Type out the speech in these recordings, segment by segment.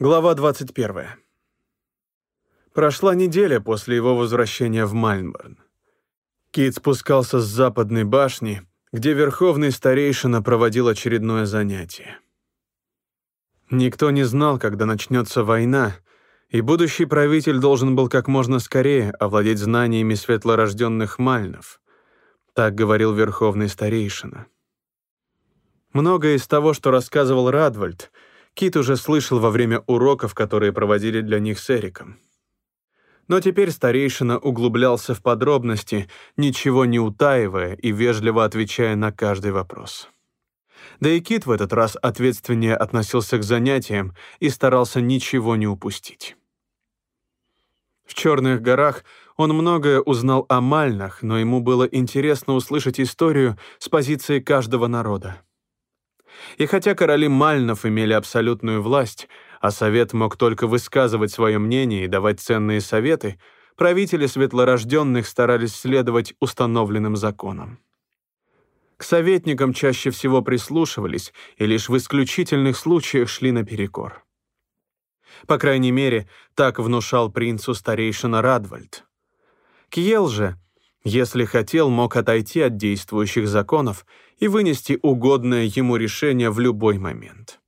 Глава 21. Прошла неделя после его возвращения в Мальнборн. Кит спускался с западной башни, где верховный старейшина проводил очередное занятие. Никто не знал, когда начнется война, и будущий правитель должен был как можно скорее овладеть знаниями светлорожденных мальнов. Так говорил верховный старейшина. Многое из того, что рассказывал Радвальд — Кит уже слышал во время уроков, которые проводили для них с Эриком. Но теперь старейшина углублялся в подробности, ничего не утаивая и вежливо отвечая на каждый вопрос. Да и Кит в этот раз ответственнее относился к занятиям и старался ничего не упустить. В Черных горах он многое узнал о Мальнах, но ему было интересно услышать историю с позиции каждого народа. И хотя короли Мальнов имели абсолютную власть, а совет мог только высказывать свое мнение и давать ценные советы, правители светлорожденных старались следовать установленным законам. К советникам чаще всего прислушивались и лишь в исключительных случаях шли наперекор. По крайней мере, так внушал принцу старейшина Радвальд. Кьел же если хотел, мог отойти от действующих законов и вынести угодное ему решение в любой момент.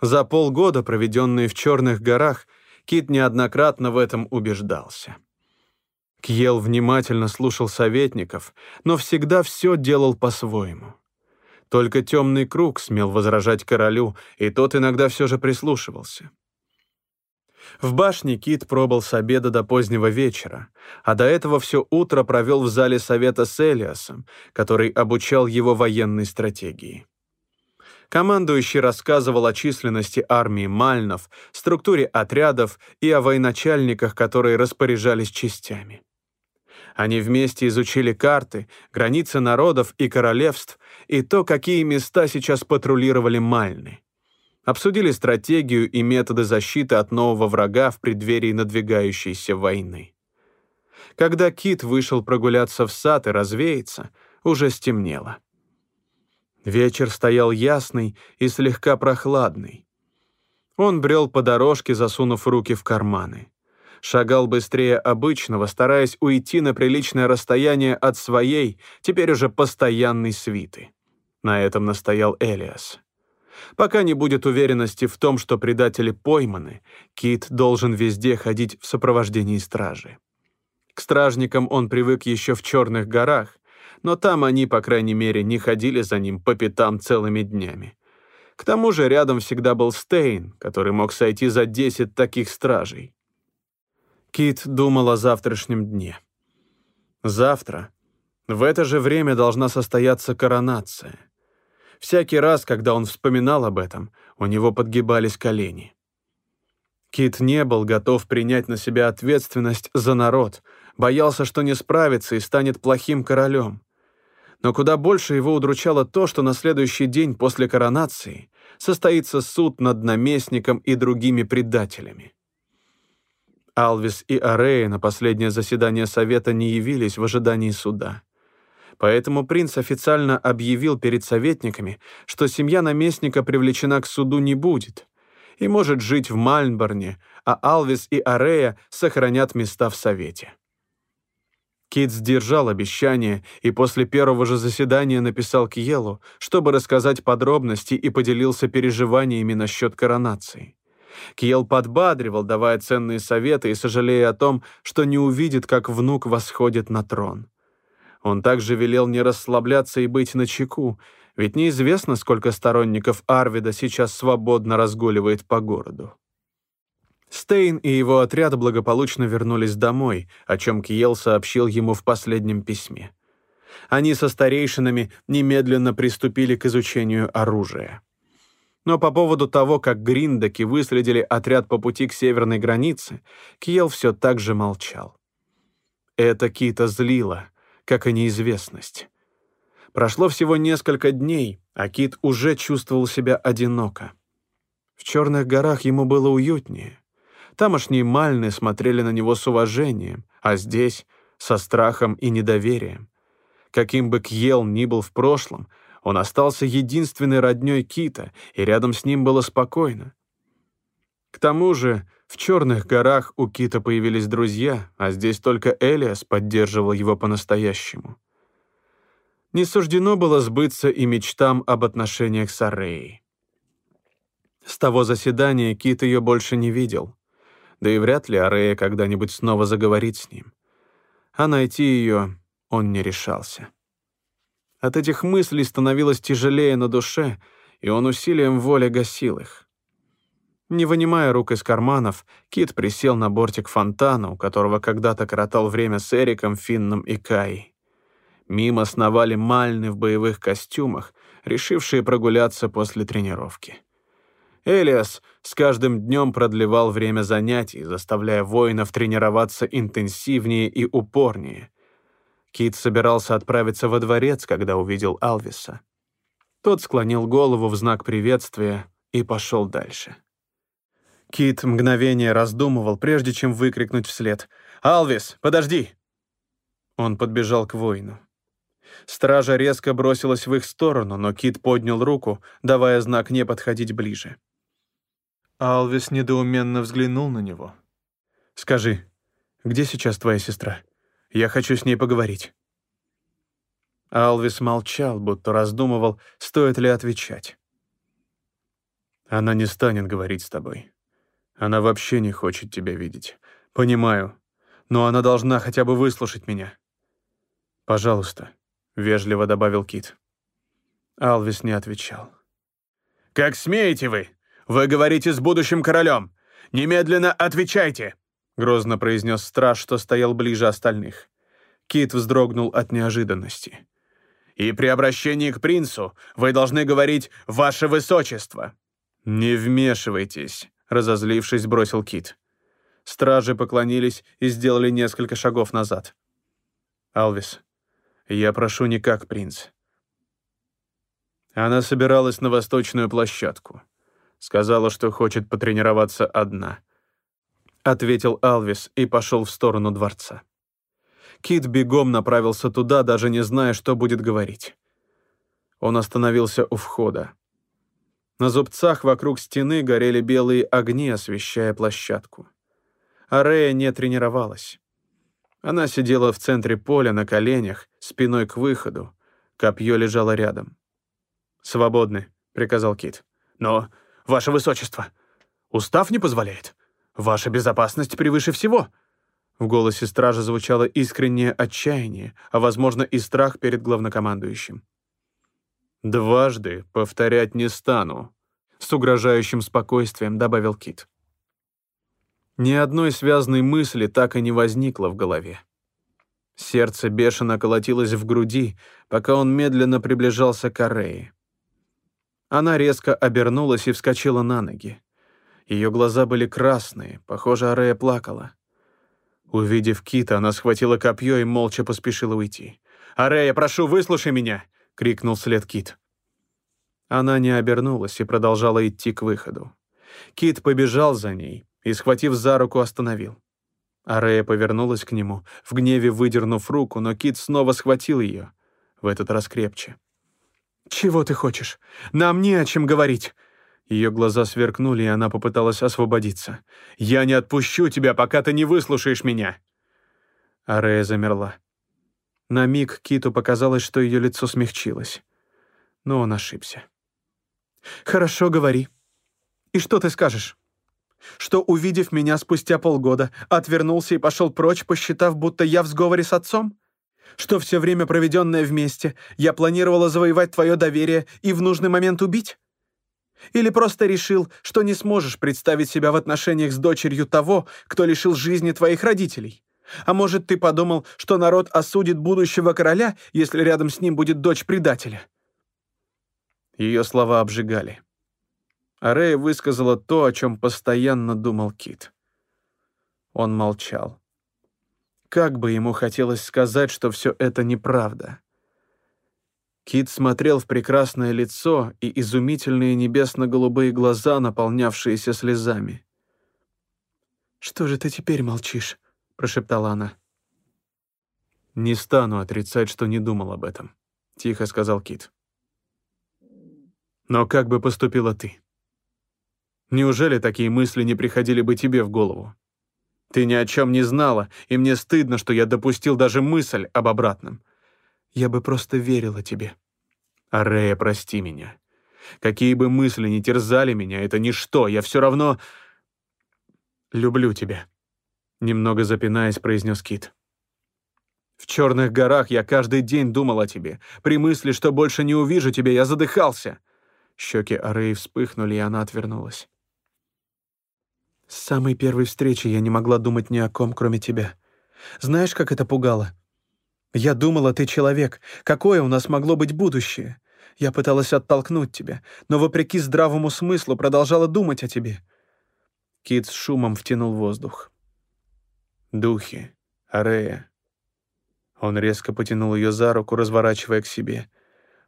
За полгода, проведенные в Черных горах, Кит неоднократно в этом убеждался. Кьел внимательно слушал советников, но всегда все делал по-своему. Только темный круг смел возражать королю, и тот иногда все же прислушивался. В башне Кит пробыл с обеда до позднего вечера, а до этого все утро провел в зале совета с Элиасом, который обучал его военной стратегии. Командующий рассказывал о численности армии Мальнов, структуре отрядов и о военачальниках, которые распоряжались частями. Они вместе изучили карты, границы народов и королевств и то, какие места сейчас патрулировали Мальны обсудили стратегию и методы защиты от нового врага в преддверии надвигающейся войны. Когда Кит вышел прогуляться в сад и развеяться, уже стемнело. Вечер стоял ясный и слегка прохладный. Он брел по дорожке, засунув руки в карманы. Шагал быстрее обычного, стараясь уйти на приличное расстояние от своей, теперь уже постоянной свиты. На этом настоял Элиас. Пока не будет уверенности в том, что предатели пойманы, Кит должен везде ходить в сопровождении стражи. К стражникам он привык еще в Черных горах, но там они, по крайней мере, не ходили за ним по пятам целыми днями. К тому же рядом всегда был Стейн, который мог сойти за десять таких стражей. Кит думал о завтрашнем дне. Завтра, в это же время должна состояться коронация. Всякий раз, когда он вспоминал об этом, у него подгибались колени. Кит не был готов принять на себя ответственность за народ, боялся, что не справится и станет плохим королем. Но куда больше его удручало то, что на следующий день после коронации состоится суд над наместником и другими предателями. Алвис и Арея на последнее заседание совета не явились в ожидании суда. Поэтому принц официально объявил перед советниками, что семья наместника привлечена к суду не будет и может жить в Мальнборне, а Алвис и Арея сохранят места в совете. Кит сдержал обещание и после первого же заседания написал Кьелу, чтобы рассказать подробности и поделился переживаниями насчет коронации. Кьел подбадривал, давая ценные советы и сожалея о том, что не увидит, как внук восходит на трон. Он также велел не расслабляться и быть начеку, ведь неизвестно, сколько сторонников Арвида сейчас свободно разгуливает по городу. Стейн и его отряд благополучно вернулись домой, о чем Киел сообщил ему в последнем письме. Они со старейшинами немедленно приступили к изучению оружия. Но по поводу того, как гриндаки выследили отряд по пути к северной границе, Киел все так же молчал. Это Кита злило — как и неизвестность. Прошло всего несколько дней, а Кит уже чувствовал себя одиноко. В Черных горах ему было уютнее. Тамошние мальны смотрели на него с уважением, а здесь — со страхом и недоверием. Каким бы Кьел ни был в прошлом, он остался единственной роднёй Кита, и рядом с ним было спокойно. К тому же в Черных горах у Кита появились друзья, а здесь только Элиас поддерживал его по-настоящему. Не суждено было сбыться и мечтам об отношениях с Арреей. С того заседания Кит ее больше не видел, да и вряд ли Арея когда-нибудь снова заговорит с ним. А найти ее он не решался. От этих мыслей становилось тяжелее на душе, и он усилием воли гасил их. Не вынимая рук из карманов, Кит присел на бортик фонтана, у которого когда-то коротал время с Эриком, Финном и Кай. Мимо сновали мальны в боевых костюмах, решившие прогуляться после тренировки. Элиас с каждым днем продлевал время занятий, заставляя воинов тренироваться интенсивнее и упорнее. Кит собирался отправиться во дворец, когда увидел Алвиса. Тот склонил голову в знак приветствия и пошел дальше. Кит мгновение раздумывал, прежде чем выкрикнуть вслед. «Алвис, подожди!» Он подбежал к воину. Стража резко бросилась в их сторону, но Кит поднял руку, давая знак не подходить ближе. Алвис недоуменно взглянул на него. «Скажи, где сейчас твоя сестра? Я хочу с ней поговорить». Алвис молчал, будто раздумывал, стоит ли отвечать. «Она не станет говорить с тобой. Она вообще не хочет тебя видеть. Понимаю, но она должна хотя бы выслушать меня. Пожалуйста, вежливо добавил Кит. Алвис не отвечал. Как смеете вы? Вы говорите с будущим королем. Немедленно отвечайте, грозно произнес страж, что стоял ближе остальных. Кит вздрогнул от неожиданности. И при обращении к принцу вы должны говорить «Ваше Высочество». «Не вмешивайтесь», разозлившись, бросил Кит. Стражи поклонились и сделали несколько шагов назад. «Алвис, я прошу не как принц». Она собиралась на восточную площадку. Сказала, что хочет потренироваться одна. Ответил Алвис и пошел в сторону дворца. Кит бегом направился туда, даже не зная, что будет говорить. Он остановился у входа. На зубцах вокруг стены горели белые огни, освещая площадку. Арея не тренировалась. Она сидела в центре поля на коленях, спиной к выходу. Копье лежало рядом. «Свободны», — приказал Кит. «Но, ваше высочество, устав не позволяет. Ваша безопасность превыше всего». В голосе стража звучало искреннее отчаяние, а, возможно, и страх перед главнокомандующим. «Дважды повторять не стану», — с угрожающим спокойствием добавил Кит. Ни одной связанной мысли так и не возникло в голове. Сердце бешено колотилось в груди, пока он медленно приближался к Арее. Она резко обернулась и вскочила на ноги. Ее глаза были красные, похоже, Арея плакала. Увидев Кита, она схватила копье и молча поспешила уйти. «Арея, прошу, выслушай меня!» — крикнул след Кит. Она не обернулась и продолжала идти к выходу. Кит побежал за ней и, схватив за руку, остановил. Арея повернулась к нему, в гневе выдернув руку, но Кит снова схватил ее, в этот раз крепче. «Чего ты хочешь? Нам не о чем говорить!» Ее глаза сверкнули, и она попыталась освободиться. «Я не отпущу тебя, пока ты не выслушаешь меня!» Арея замерла. На миг Киту показалось, что ее лицо смягчилось. Но он ошибся. «Хорошо, говори. И что ты скажешь? Что, увидев меня спустя полгода, отвернулся и пошел прочь, посчитав, будто я в сговоре с отцом? Что все время, проведенное вместе, я планировала завоевать твое доверие и в нужный момент убить? Или просто решил, что не сможешь представить себя в отношениях с дочерью того, кто лишил жизни твоих родителей? А может, ты подумал, что народ осудит будущего короля, если рядом с ним будет дочь предателя?» Ее слова обжигали. Арея высказала то, о чем постоянно думал Кит. Он молчал. Как бы ему хотелось сказать, что все это неправда. Кит смотрел в прекрасное лицо и изумительные небесно-голубые глаза, наполнявшиеся слезами. «Что же ты теперь молчишь?» — прошептала она. «Не стану отрицать, что не думал об этом», — тихо сказал Кит. Но как бы поступила ты? Неужели такие мысли не приходили бы тебе в голову? Ты ни о чем не знала, и мне стыдно, что я допустил даже мысль об обратном. Я бы просто верила тебе. Арея, прости меня. Какие бы мысли ни терзали меня, это ничто, я все равно... Люблю тебя. Немного запинаясь, произнес Кит. В черных горах я каждый день думал о тебе. При мысли, что больше не увижу тебя, я задыхался. Щеки Ареи вспыхнули, и она отвернулась. С самой первой встречи я не могла думать ни о ком, кроме тебя. Знаешь, как это пугало? Я думала, ты человек. Какое у нас могло быть будущее? Я пыталась оттолкнуть тебя, но, вопреки здравому смыслу, продолжала думать о тебе. Кит с шумом втянул воздух. Духи, Арея. Он резко потянул ее за руку, разворачивая к себе.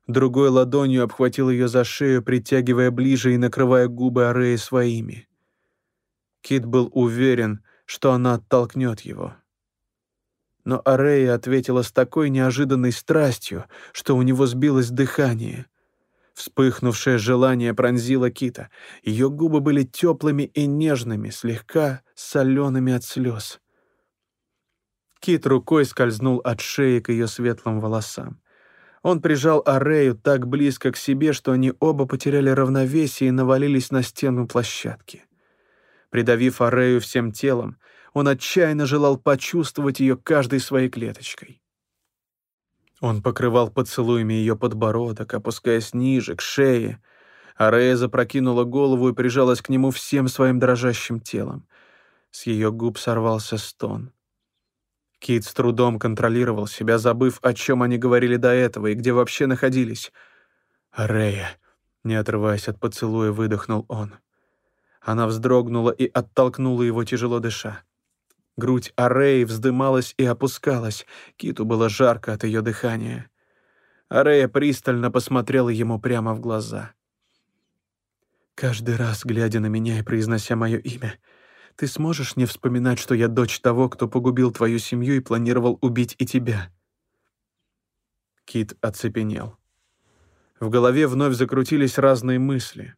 Другой ладонью обхватил ее за шею, притягивая ближе и накрывая губы Ареи своими. Кит был уверен, что она оттолкнет его. Но Арея ответила с такой неожиданной страстью, что у него сбилось дыхание. Вспыхнувшее желание пронзило Кита. Ее губы были теплыми и нежными, слегка солеными от слез. Кит рукой скользнул от шеи к ее светлым волосам. Он прижал Арею так близко к себе, что они оба потеряли равновесие и навалились на стену площадки. Придавив Арею всем телом, он отчаянно желал почувствовать ее каждой своей клеточкой. Он покрывал поцелуями ее подбородок, опускаясь ниже, к шее. Арея запрокинула голову и прижалась к нему всем своим дрожащим телом. С ее губ сорвался стон. Кит с трудом контролировал себя, забыв, о чем они говорили до этого и где вообще находились. «Арея», — не отрываясь от поцелуя, выдохнул он. Она вздрогнула и оттолкнула его, тяжело дыша. Грудь Ареи вздымалась и опускалась. Киту было жарко от ее дыхания. Арея пристально посмотрела ему прямо в глаза. «Каждый раз, глядя на меня и произнося мое имя, ты сможешь не вспоминать, что я дочь того, кто погубил твою семью и планировал убить и тебя?» Кит оцепенел. В голове вновь закрутились разные мысли.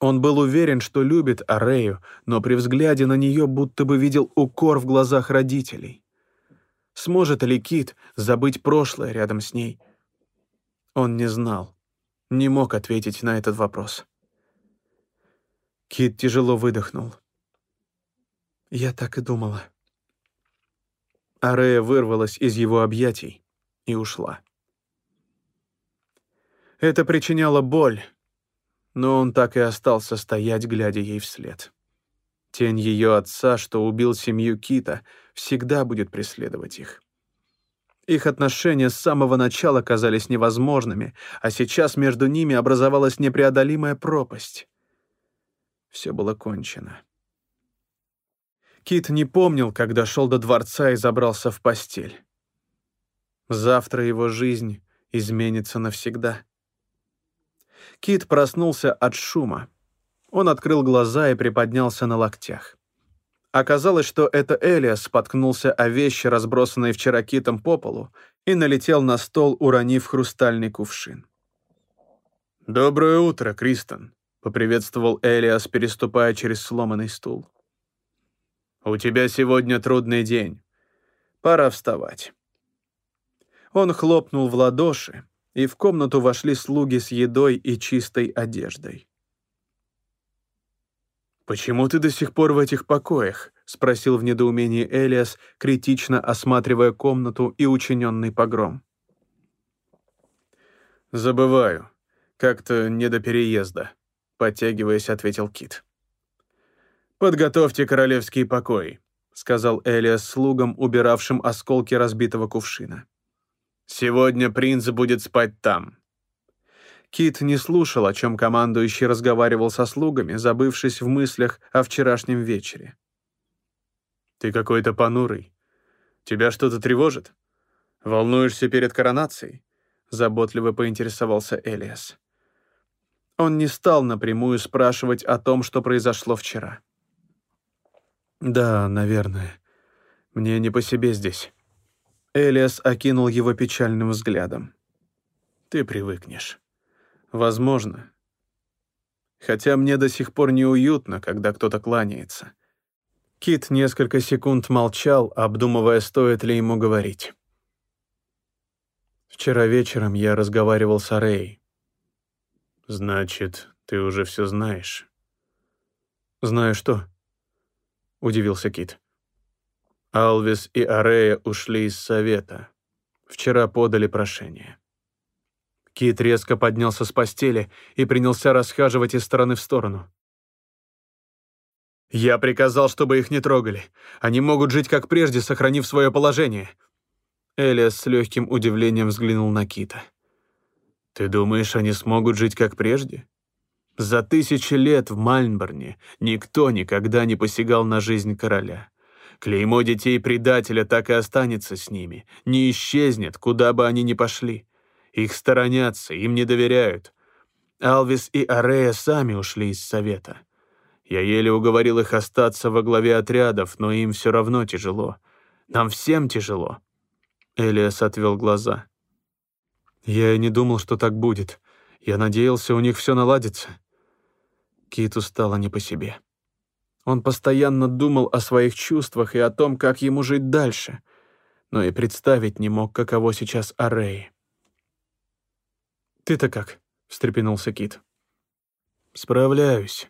Он был уверен, что любит Арею, но при взгляде на нее будто бы видел укор в глазах родителей. Сможет ли Кит забыть прошлое рядом с ней? Он не знал, не мог ответить на этот вопрос. Кит тяжело выдохнул. «Я так и думала». Арея вырвалась из его объятий и ушла. Это причиняло боль, но он так и остался стоять, глядя ей вслед. Тень ее отца, что убил семью Кита, всегда будет преследовать их. Их отношения с самого начала казались невозможными, а сейчас между ними образовалась непреодолимая пропасть. Все было кончено. Кит не помнил, как дошел до дворца и забрался в постель. Завтра его жизнь изменится навсегда. Кит проснулся от шума. Он открыл глаза и приподнялся на локтях. Оказалось, что это Элиас споткнулся о вещи, разбросанные вчера Китом по полу, и налетел на стол, уронив хрустальный кувшин. «Доброе утро, Кристен», — поприветствовал Элиас, переступая через сломанный стул. «У тебя сегодня трудный день. Пора вставать». Он хлопнул в ладоши, и в комнату вошли слуги с едой и чистой одеждой. «Почему ты до сих пор в этих покоях?» — спросил в недоумении Элиас, критично осматривая комнату и учиненный погром. «Забываю. Как-то не до переезда», — подтягиваясь, ответил Кит. «Подготовьте королевские покои», — сказал Элиас слугам, убиравшим осколки разбитого кувшина. Сегодня принц будет спать там». Кит не слушал, о чем командующий разговаривал со слугами, забывшись в мыслях о вчерашнем вечере. «Ты какой-то понурый. Тебя что-то тревожит? Волнуешься перед коронацией?» Заботливо поинтересовался Элиас. Он не стал напрямую спрашивать о том, что произошло вчера. «Да, наверное. Мне не по себе здесь». Элиас окинул его печальным взглядом. «Ты привыкнешь. Возможно. хотя мне до сих пор неуютно, когда кто-то кланяется. Кит несколько секунд молчал, обдумывая, стоит ли ему говорить. Вчера вечером я разговаривал с Арей. «Значит, ты уже все знаешь?» «Знаю что?» — удивился Кит. Алвис и Арея ушли из совета. Вчера подали прошение. Кит резко поднялся с постели и принялся расхаживать из стороны в сторону. «Я приказал, чтобы их не трогали. Они могут жить как прежде, сохранив свое положение». Элиас с легким удивлением взглянул на Кита. «Ты думаешь, они смогут жить как прежде? За тысячи лет в Мальнборне никто никогда не посягал на жизнь короля. Клеймо детей предателя так и останется с ними, не исчезнет, куда бы они ни пошли. Их сторонятся, им не доверяют. Алвис и Арея сами ушли из совета. Я еле уговорил их остаться во главе отрядов, но им все равно тяжело. Нам всем тяжело. Элиас отвел глаза. Я и не думал, что так будет. Я надеялся, у них все наладится. Киту стало не по себе. Он постоянно думал о своих чувствах и о том, как ему жить дальше, но и представить не мог, каково сейчас Арей. «Ты-то как?» — встрепенулся Кит. «Справляюсь.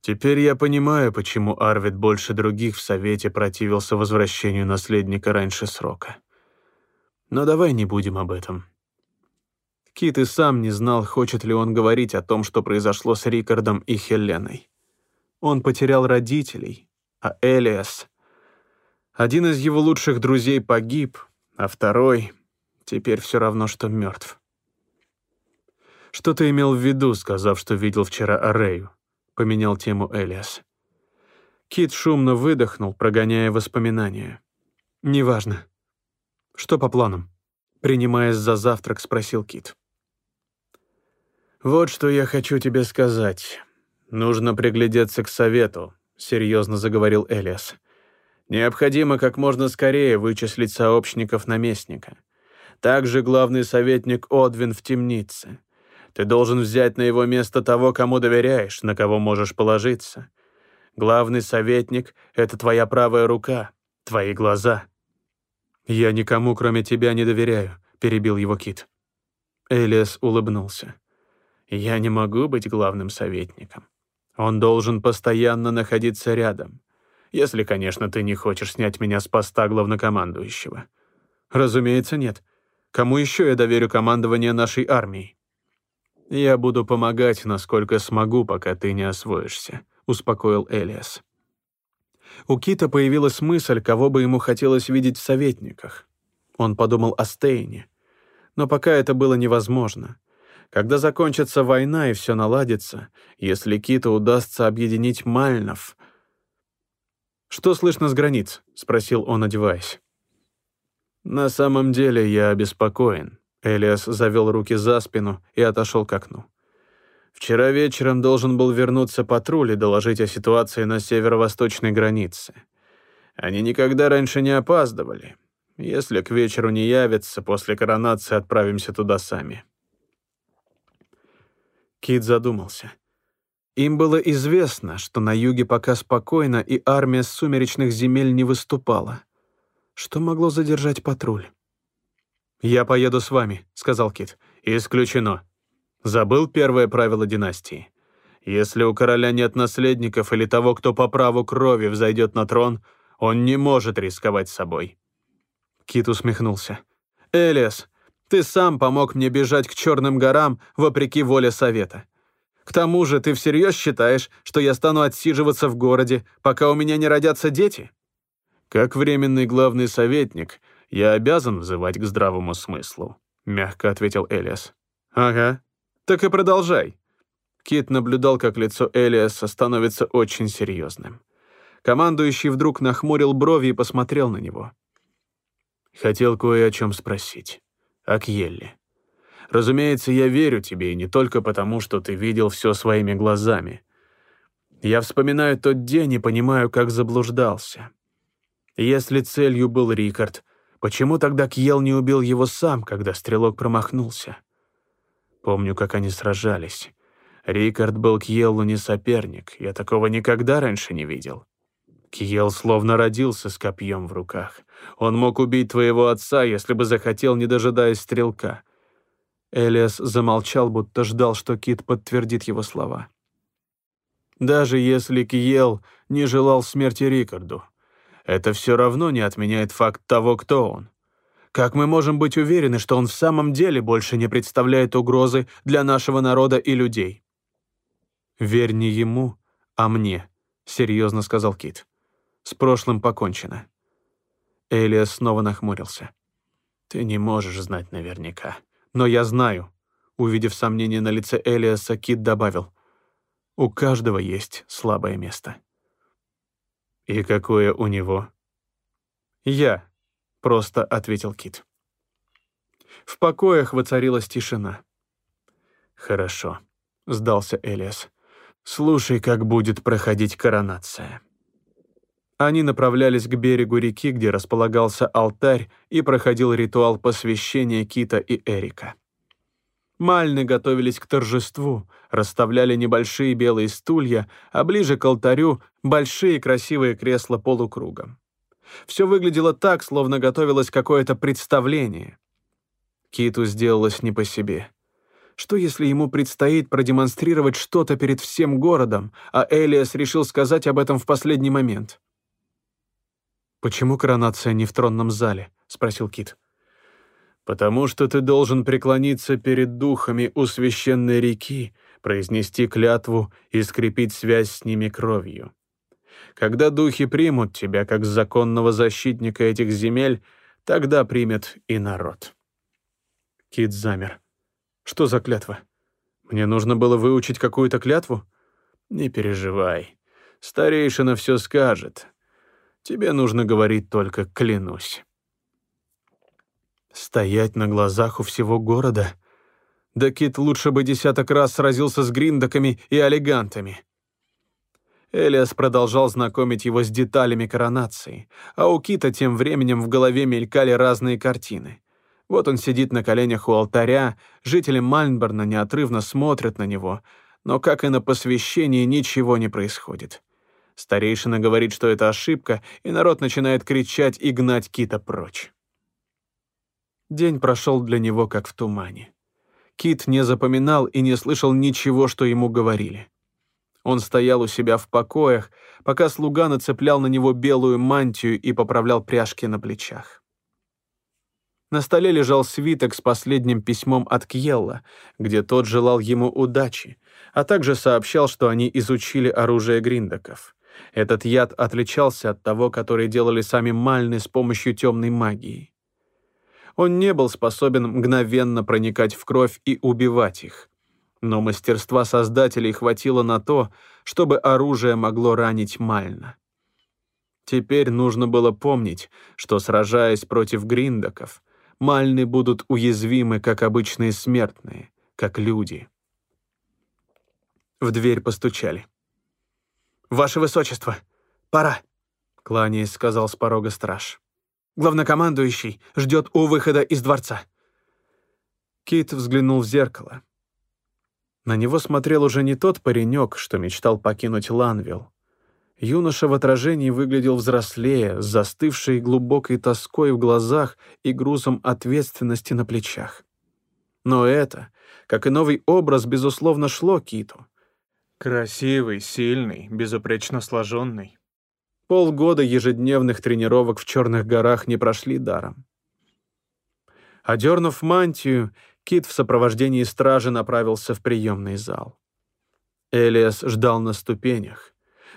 Теперь я понимаю, почему Арвид больше других в Совете противился возвращению наследника раньше срока. Но давай не будем об этом». Кит и сам не знал, хочет ли он говорить о том, что произошло с Рикардом и Хеленой. Он потерял родителей, а Элиас... Один из его лучших друзей погиб, а второй теперь все равно, что мертв. «Что ты имел в виду, сказав, что видел вчера Арею?» — поменял тему Элиас. Кит шумно выдохнул, прогоняя воспоминания. «Неважно. Что по планам?» Принимаясь за завтрак, спросил Кит. «Вот что я хочу тебе сказать. Нужно приглядеться к совету», — серьезно заговорил Элиас. «Необходимо как можно скорее вычислить сообщников наместника. Также главный советник Одвин в темнице. Ты должен взять на его место того, кому доверяешь, на кого можешь положиться. Главный советник — это твоя правая рука, твои глаза». «Я никому, кроме тебя, не доверяю», — перебил его Кит. Элиас улыбнулся. «Я не могу быть главным советником. Он должен постоянно находиться рядом. Если, конечно, ты не хочешь снять меня с поста главнокомандующего». «Разумеется, нет. Кому еще я доверю командование нашей армией?» «Я буду помогать, насколько смогу, пока ты не освоишься», — успокоил Элиас. У Кита появилась мысль, кого бы ему хотелось видеть в советниках. Он подумал о Стейне. Но пока это было невозможно. Когда закончится война и все наладится, если Киту удастся объединить Мальнов... «Что слышно с границ?» — спросил он, одеваясь. «На самом деле я обеспокоен», Элиас завел руки за спину и отошел к окну. Вчера вечером должен был вернуться патруль и доложить о ситуации на северо-восточной границе. Они никогда раньше не опаздывали. Если к вечеру не явятся, после коронации отправимся туда сами. Кит задумался. Им было известно, что на юге пока спокойно, и армия с сумеречных земель не выступала. Что могло задержать патруль? «Я поеду с вами», — сказал Кит. «Исключено. Забыл первое правило династии. Если у короля нет наследников или того, кто по праву крови взойдет на трон, он не может рисковать собой». Кит усмехнулся. «Элиас, ты сам помог мне бежать к Черным горам вопреки воле Совета. К тому же ты всерьез считаешь, что я стану отсиживаться в городе, пока у меня не родятся дети?» Как временный главный советник, я обязан взывать к здравому смыслу», — мягко ответил Элиас. «Ага. Так и продолжай». Кит наблюдал, как лицо Элиаса становится очень серьезным. Командующий вдруг нахмурил брови и посмотрел на него. «Хотел кое о чем спросить. О Кьелле. Разумеется, я верю тебе, и не только потому, что ты видел все своими глазами. Я вспоминаю тот день и понимаю, как заблуждался. Если целью был Рикард, Почему тогда Кьел не убил его сам, когда стрелок промахнулся? Помню, как они сражались. Рикард был Кьеллу не соперник, я такого никогда раньше не видел. Кьел словно родился с копьем в руках. Он мог убить твоего отца, если бы захотел, не дожидаясь стрелка. Элиас замолчал, будто ждал, что Кит подтвердит его слова. Даже если Кьел не желал смерти Рикарду, это все равно не отменяет факт того, кто он. Как мы можем быть уверены, что он в самом деле больше не представляет угрозы для нашего народа и людей? «Верь не ему, а мне», — серьезно сказал Кит. «С прошлым покончено». Элиас снова нахмурился. «Ты не можешь знать наверняка. Но я знаю». Увидев сомнение на лице Элиаса, Кит добавил. «У каждого есть слабое место». «И какое у него?» «Я», — просто ответил Кит. В покоях воцарилась тишина. «Хорошо», — сдался Элиас. «Слушай, как будет проходить коронация». Они направлялись к берегу реки, где располагался алтарь, и проходил ритуал посвящения Кита и Эрика. Мальны готовились к торжеству, расставляли небольшие белые стулья, а ближе к алтарю — большие красивые кресла полукругом. Все выглядело так, словно готовилось какое-то представление. Киту сделалось не по себе. Что если ему предстоит продемонстрировать что-то перед всем городом, а Элиас решил сказать об этом в последний момент? «Почему коронация не в тронном зале?» — спросил Кит. «Потому что ты должен преклониться перед духами у священной реки, произнести клятву и скрепить связь с ними кровью. Когда духи примут тебя как законного защитника этих земель, тогда примет и народ». Кит замер. Что за клятва? Мне нужно было выучить какую-то клятву? Не переживай. Старейшина все скажет. Тебе нужно говорить только «клянусь». Стоять на глазах у всего города? Да Кит лучше бы десяток раз сразился с гриндаками и олигантами. Элиас продолжал знакомить его с деталями коронации, а у Кита тем временем в голове мелькали разные картины. Вот он сидит на коленях у алтаря, жители Мальнборна неотрывно смотрят на него, но, как и на посвящении, ничего не происходит. Старейшина говорит, что это ошибка, и народ начинает кричать и гнать Кита прочь. День прошел для него как в тумане. Кит не запоминал и не слышал ничего, что ему говорили. Он стоял у себя в покоях, пока слуга нацеплял на него белую мантию и поправлял пряжки на плечах. На столе лежал свиток с последним письмом от Кьелла, где тот желал ему удачи, а также сообщал, что они изучили оружие гриндаков. Этот яд отличался от того, который делали сами Мальны с помощью темной магии. Он не был способен мгновенно проникать в кровь и убивать их. Но мастерства создателей хватило на то, чтобы оружие могло ранить Мальна. Теперь нужно было помнить, что, сражаясь против гриндаков, Мальны будут уязвимы, как обычные смертные, как люди. В дверь постучали. «Ваше Высочество, пора», — кланяясь, сказал с порога страж. «Главнокомандующий ждет у выхода из дворца». Кит взглянул в зеркало. На него смотрел уже не тот паренек, что мечтал покинуть Ланвилл, Юноша в отражении выглядел взрослее, с застывшей глубокой тоской в глазах и грузом ответственности на плечах. Но это, как и новый образ, безусловно, шло Киту. Красивый, сильный, безупречно сложенный. Полгода ежедневных тренировок в Черных горах не прошли даром. Одернув мантию, Кит в сопровождении стражи направился в приемный зал. Элиас ждал на ступенях.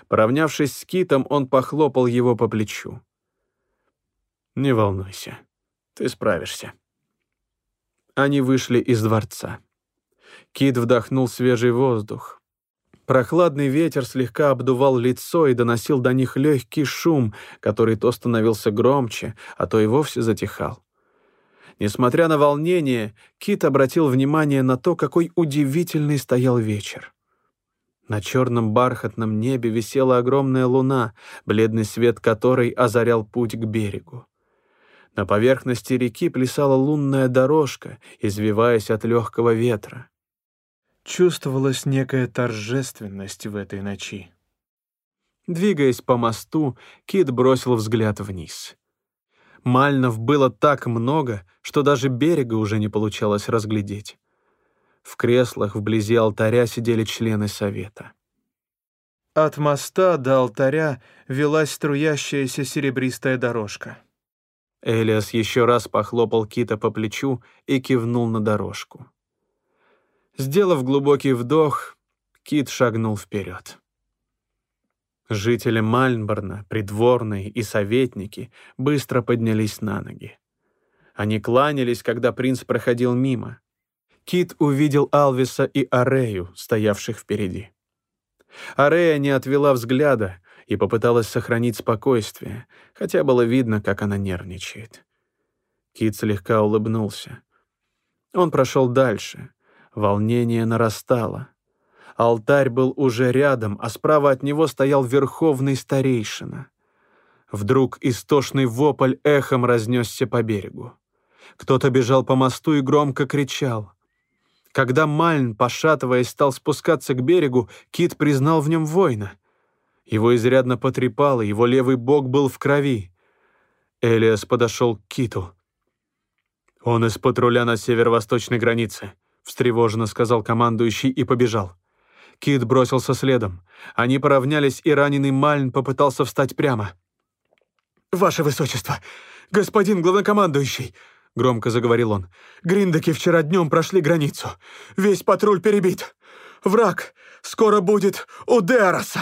Поравнявшись с Китом, он похлопал его по плечу. «Не волнуйся, ты справишься». Они вышли из дворца. Кит вдохнул свежий воздух. Прохладный ветер слегка обдувал лицо и доносил до них легкий шум, который то становился громче, а то и вовсе затихал. Несмотря на волнение, Кит обратил внимание на то, какой удивительный стоял вечер. На черном бархатном небе висела огромная луна, бледный свет которой озарял путь к берегу. На поверхности реки плясала лунная дорожка, извиваясь от легкого ветра. Чувствовалась некая торжественность в этой ночи. Двигаясь по мосту, Кит бросил взгляд вниз. Мальнов было так много, что даже берега уже не получалось разглядеть. В креслах вблизи алтаря сидели члены совета. От моста до алтаря велась струящаяся серебристая дорожка. Элиас еще раз похлопал Кита по плечу и кивнул на дорожку. Сделав глубокий вдох, Кит шагнул вперед. Жители Мальнборна, придворные и советники быстро поднялись на ноги. Они кланялись, когда принц проходил мимо. Кит увидел Алвиса и Арею, стоявших впереди. Арея не отвела взгляда и попыталась сохранить спокойствие, хотя было видно, как она нервничает. Кит слегка улыбнулся. Он прошел дальше. Волнение нарастало. Алтарь был уже рядом, а справа от него стоял верховный старейшина. Вдруг истошный вопль эхом разнесся по берегу. Кто-то бежал по мосту и громко кричал. Когда Мальн, пошатываясь, стал спускаться к берегу, Кит признал в нем воина. Его изрядно потрепало, его левый бок был в крови. Элиас подошел к Киту. «Он из патруля на северо-восточной границе», — встревоженно сказал командующий и побежал. Кит бросился следом. Они поравнялись, и раненый Мальн попытался встать прямо. «Ваше Высочество! Господин главнокомандующий!» — громко заговорил он. «Гриндаки вчера днем прошли границу. Весь патруль перебит. Враг скоро будет у Дероса!»